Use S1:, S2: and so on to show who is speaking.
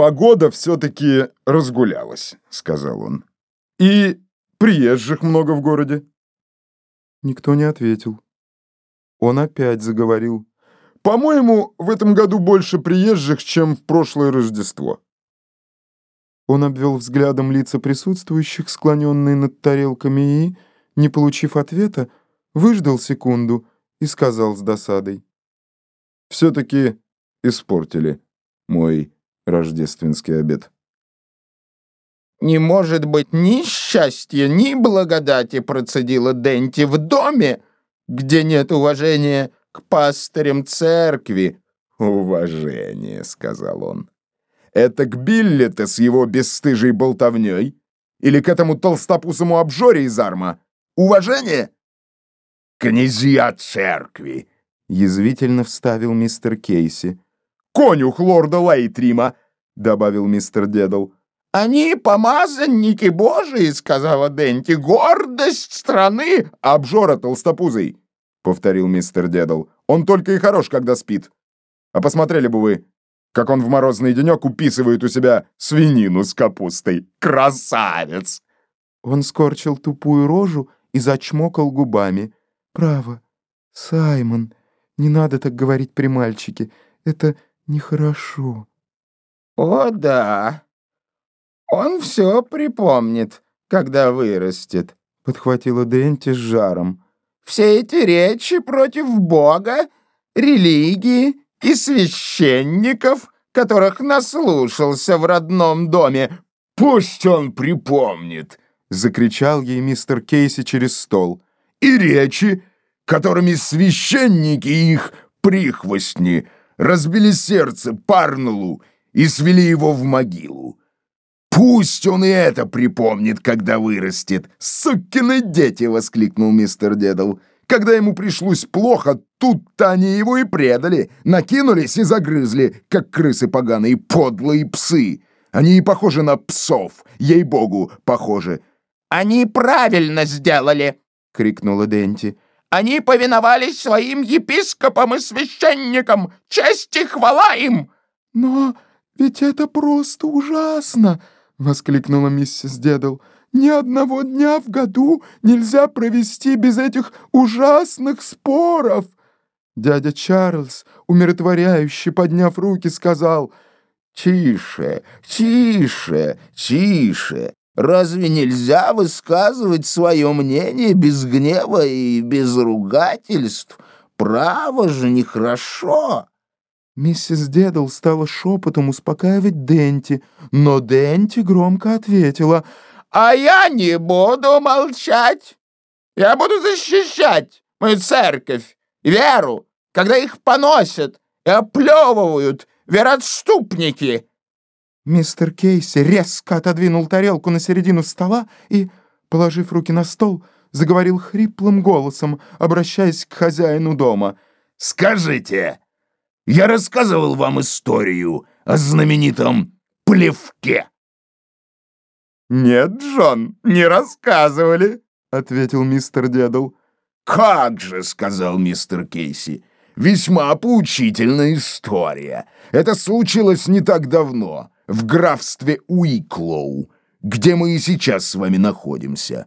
S1: «Погода все-таки разгулялась», — сказал он. «И приезжих много в городе».
S2: Никто не ответил. Он опять заговорил.
S1: «По-моему, в этом году больше приезжих, чем в прошлое Рождество».
S2: Он обвел взглядом лица присутствующих, склоненные над тарелками, и, не получив ответа, выждал секунду и сказал с досадой.
S1: «Все-таки испортили мой рождественский обед».
S3: «Не может быть ни счастья, ни благодати», — процедила Денти, — «в доме, где нет уважения к пастырям церкви».
S1: «Уважение», — сказал он. «Это к Билли-то с его бесстыжей болтовней? Или к этому толстопусому обжоре из арма? Уважение?» «Князья церкви», — язвительно вставил мистер Кейси. «Конюх лорда Лейтрима», — добавил мистер Дедл.
S3: «Они помазанники Божии», — сказала Денти. «Гордость страны!»
S1: «Обжора толстопузый», — повторил мистер Дедл. «Он только и хорош, когда спит. А посмотрели бы вы, как он в морозный денек уписывает у себя свинину с капустой. Красавец!»
S2: Он скорчил тупую рожу и зачмокал губами. «Право, Саймон, не надо так говорить при мальчике. Это нехорошо».
S3: «О, да», он все припомнит, когда вырастет», — подхватила Денти с жаром. «Все эти речи против Бога, религии и священников, которых наслушался в родном доме.
S1: Пусть он припомнит!» — закричал ей мистер Кейси через стол. «И речи, которыми священники их прихвостни разбили сердце Парнулу и свели его в могилу. «Пусть он и это припомнит, когда вырастет!» «Сукины дети!» — воскликнул мистер Дедл. «Когда ему пришлось плохо, тут-то они его и предали, накинулись и загрызли, как крысы поганые, подлые псы. Они и похожи на псов, ей-богу, похожи».
S3: «Они правильно сделали!» — крикнула Денти. «Они повиновались своим епископам и священникам! Честь и хвала им!»
S2: «Но ведь это просто ужасно!» воскликнула миссис Дедл. «Ни одного дня в году нельзя провести без этих ужасных споров!» Дядя Чарльз, умиротворяюще подняв руки, сказал
S3: «Тише, тише, тише! Разве нельзя высказывать свое мнение без гнева и без ругательств? Право же нехорошо!»
S2: Миссис Дедл стала шепотом успокаивать Денти, но Денти громко ответила,
S3: «А я не буду молчать. Я буду защищать мою церковь, веру, когда их поносят и оплевывают вероотступники».
S2: Мистер Кейси резко отодвинул тарелку на середину стола и, положив руки на стол, заговорил хриплым голосом, обращаясь к хозяину дома.
S1: «Скажите, я рассказывал вам историю о знаменитом плевке».
S3: «Нет, Джон, не рассказывали», —
S2: ответил мистер Дедл.
S1: «Как же», — сказал мистер Кейси, — «весьма поучительная история. Это случилось не так давно, в графстве Уиклоу, где мы и сейчас с вами находимся.